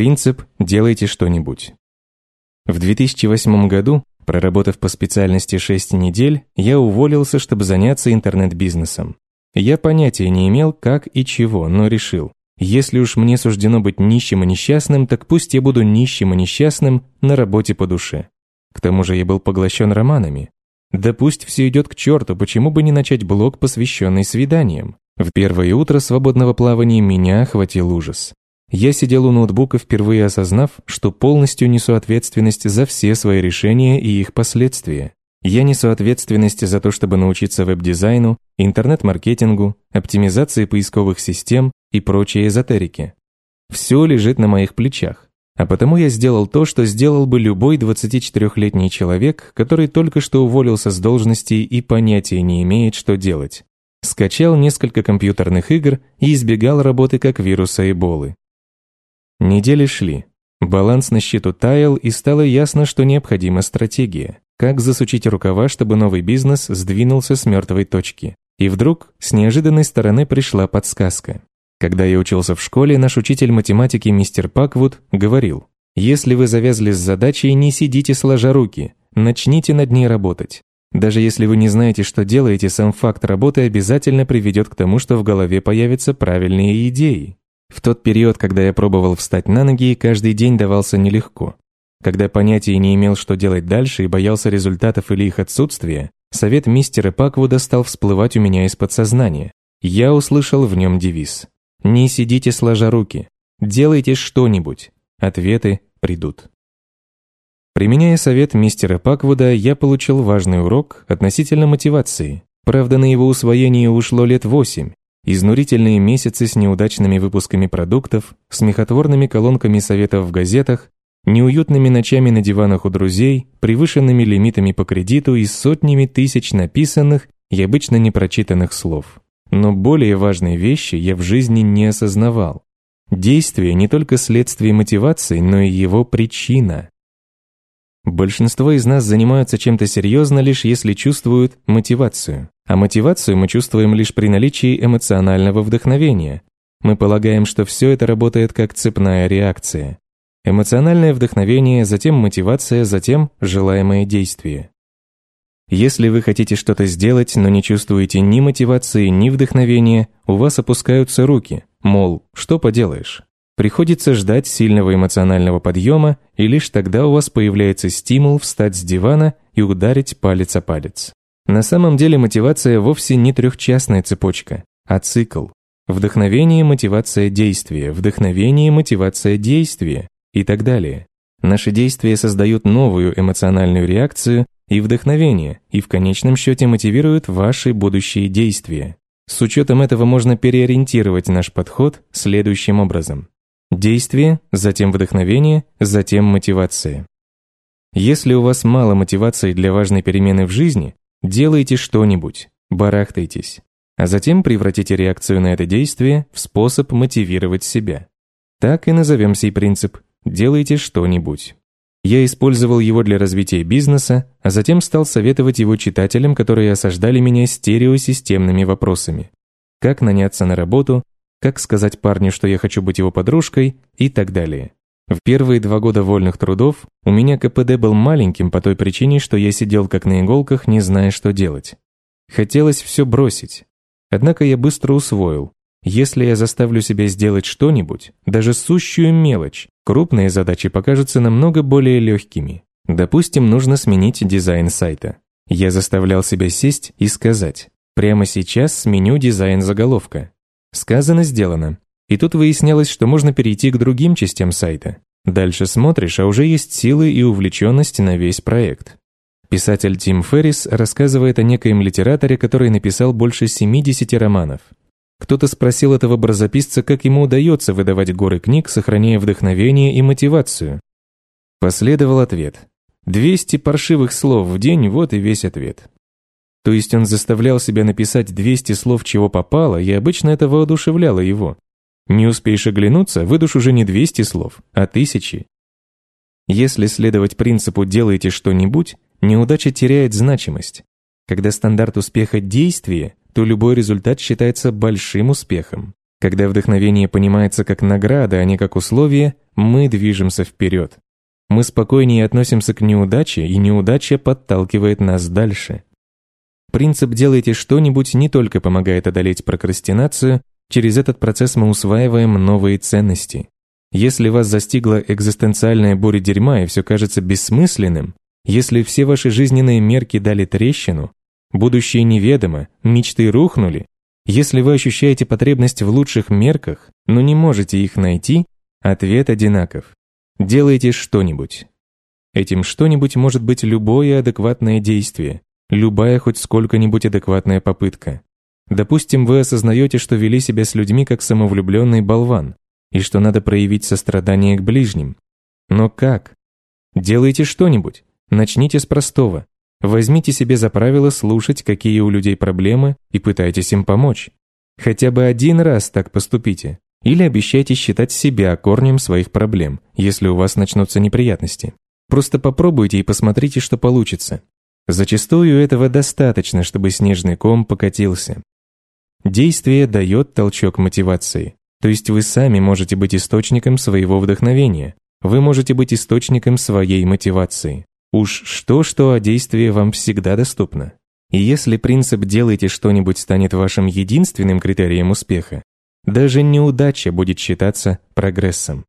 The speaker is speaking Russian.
Принцип «делайте что-нибудь». В 2008 году, проработав по специальности 6 недель, я уволился, чтобы заняться интернет-бизнесом. Я понятия не имел, как и чего, но решил, если уж мне суждено быть нищим и несчастным, так пусть я буду нищим и несчастным на работе по душе. К тому же я был поглощен романами. Да пусть все идет к черту, почему бы не начать блог, посвященный свиданиям? В первое утро свободного плавания меня охватил ужас. Я сидел у ноутбука, впервые осознав, что полностью несу ответственность за все свои решения и их последствия. Я несу ответственность за то, чтобы научиться веб-дизайну, интернет-маркетингу, оптимизации поисковых систем и прочей эзотерике. Все лежит на моих плечах. А потому я сделал то, что сделал бы любой 24-летний человек, который только что уволился с должности и понятия не имеет, что делать. Скачал несколько компьютерных игр и избегал работы как вируса Эболы. Недели шли. Баланс на счету таял, и стало ясно, что необходима стратегия. Как засучить рукава, чтобы новый бизнес сдвинулся с мертвой точки. И вдруг с неожиданной стороны пришла подсказка. Когда я учился в школе, наш учитель математики мистер Паквуд говорил, «Если вы завязли с задачей, не сидите сложа руки, начните над ней работать. Даже если вы не знаете, что делаете, сам факт работы обязательно приведет к тому, что в голове появятся правильные идеи. В тот период, когда я пробовал встать на ноги, каждый день давался нелегко. Когда понятия не имел, что делать дальше и боялся результатов или их отсутствия, совет мистера Паквуда стал всплывать у меня из подсознания. Я услышал в нем девиз. «Не сидите сложа руки. Делайте что-нибудь. Ответы придут». Применяя совет мистера Паквуда, я получил важный урок относительно мотивации. Правда, на его усвоение ушло лет восемь, Изнурительные месяцы с неудачными выпусками продуктов, смехотворными колонками советов в газетах, неуютными ночами на диванах у друзей, превышенными лимитами по кредиту и сотнями тысяч написанных и обычно непрочитанных слов. Но более важные вещи я в жизни не осознавал. Действие не только следствие мотивации, но и его причина. Большинство из нас занимаются чем-то серьезно лишь если чувствуют мотивацию. А мотивацию мы чувствуем лишь при наличии эмоционального вдохновения. Мы полагаем, что все это работает как цепная реакция. Эмоциональное вдохновение, затем мотивация, затем желаемое действие. Если вы хотите что-то сделать, но не чувствуете ни мотивации, ни вдохновения, у вас опускаются руки, мол, что поделаешь. Приходится ждать сильного эмоционального подъема, и лишь тогда у вас появляется стимул встать с дивана и ударить палец о палец. На самом деле мотивация вовсе не трехчастная цепочка, а цикл. Вдохновение, мотивация, действия, вдохновение, мотивация, действия и так далее. Наши действия создают новую эмоциональную реакцию и вдохновение, и в конечном счете мотивируют ваши будущие действия. С учетом этого можно переориентировать наш подход следующим образом. Действие, затем вдохновение, затем мотивация. Если у вас мало мотивации для важной перемены в жизни, делайте что-нибудь, барахтайтесь, а затем превратите реакцию на это действие в способ мотивировать себя. Так и назовем сей принцип «делайте что-нибудь». Я использовал его для развития бизнеса, а затем стал советовать его читателям, которые осаждали меня стереосистемными вопросами. Как наняться на работу, как сказать парню, что я хочу быть его подружкой и так далее. В первые два года вольных трудов у меня КПД был маленьким по той причине, что я сидел как на иголках, не зная, что делать. Хотелось все бросить. Однако я быстро усвоил. Если я заставлю себя сделать что-нибудь, даже сущую мелочь, крупные задачи покажутся намного более легкими. Допустим, нужно сменить дизайн сайта. Я заставлял себя сесть и сказать, прямо сейчас сменю дизайн заголовка. Сказано, сделано. И тут выяснялось, что можно перейти к другим частям сайта. Дальше смотришь, а уже есть силы и увлеченность на весь проект. Писатель Тим Феррис рассказывает о некоем литераторе, который написал больше 70 романов. Кто-то спросил этого барзаписца, как ему удается выдавать горы книг, сохраняя вдохновение и мотивацию. Последовал ответ. 200 паршивых слов в день, вот и весь ответ. То есть он заставлял себя написать 200 слов, чего попало, и обычно это воодушевляло его. Не успеешь оглянуться, выдашь уже не 200 слов, а тысячи. Если следовать принципу «делайте что-нибудь», неудача теряет значимость. Когда стандарт успеха – действие, то любой результат считается большим успехом. Когда вдохновение понимается как награда, а не как условие, мы движемся вперед. Мы спокойнее относимся к неудаче, и неудача подталкивает нас дальше. Принцип «делайте что-нибудь» не только помогает одолеть прокрастинацию, через этот процесс мы усваиваем новые ценности. Если вас застигла экзистенциальная буря дерьма и все кажется бессмысленным, если все ваши жизненные мерки дали трещину, будущее неведомо, мечты рухнули, если вы ощущаете потребность в лучших мерках, но не можете их найти, ответ одинаков. Делайте что-нибудь. Этим что-нибудь может быть любое адекватное действие, любая хоть сколько-нибудь адекватная попытка. Допустим, вы осознаете, что вели себя с людьми как самовлюбленный болван, и что надо проявить сострадание к ближним. Но как? Делайте что-нибудь. Начните с простого. Возьмите себе за правило слушать, какие у людей проблемы, и пытайтесь им помочь. Хотя бы один раз так поступите. Или обещайте считать себя корнем своих проблем, если у вас начнутся неприятности. Просто попробуйте и посмотрите, что получится. Зачастую этого достаточно, чтобы снежный ком покатился. Действие дает толчок мотивации. То есть вы сами можете быть источником своего вдохновения. Вы можете быть источником своей мотивации. Уж что-что, а действие вам всегда доступно. И если принцип «делайте что-нибудь» станет вашим единственным критерием успеха, даже неудача будет считаться прогрессом.